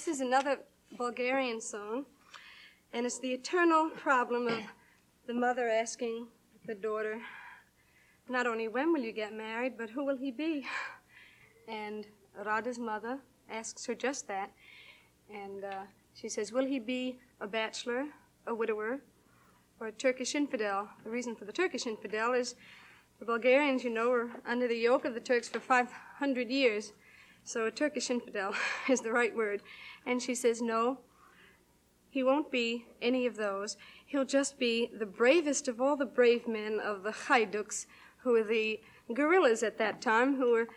This is another Bulgarian song, and it's the eternal problem of the mother asking the daughter, not only when will you get married, but who will he be? And Rada's mother asks her just that. And uh, she says, Will he be a bachelor, a widower, or a Turkish infidel? The reason for the Turkish infidel is the Bulgarians, you know, were under the yoke of the Turks for 500 years. So a Turkish infidel is the right word. And she says, No, he won't be any of those. He'll just be the bravest of all the brave men of the Haiduks, who were the guerrillas at that time, who were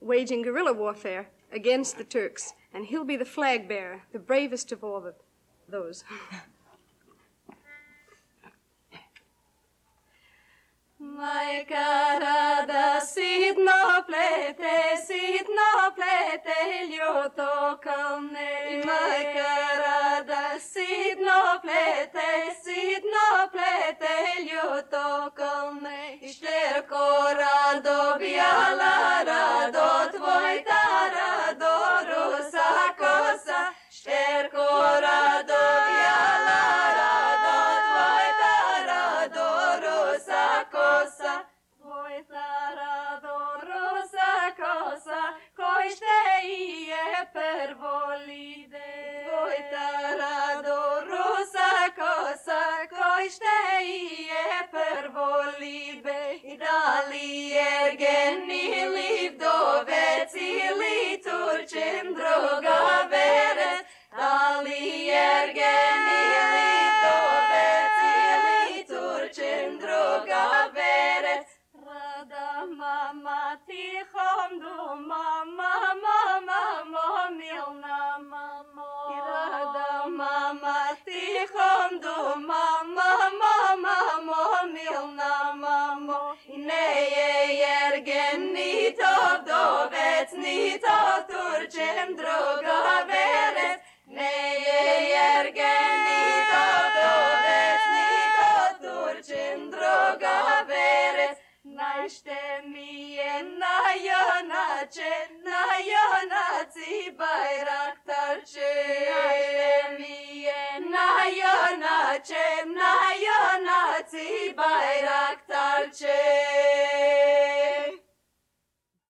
waging guerrilla warfare against the Turks. And he'll be the flag bearer, the bravest of all the, those. cara da sidno plete, sidno plete, ljuto kalne. Išter ko rado bijala, rado tvoj ta rado, rusa kosa. Šter ko rado bijala, rado tvoj ta rado, rusa kosa. Tvoj ta rado, rusa kosa, per volide. Voitara dorosa cosa koiste ie per volibe. Dali da li ergeni liv dovec ili turčin druga verec. Da ergeni liv dovec ili mama ti khom du mama mama mo mil na mamo ne ye yergen ni to do vet ni to turcem droga veret ne ye yergen ni to do vet ni to turcem droga veret Naște mie naiona ce naiona ți bayraktar Bai raktar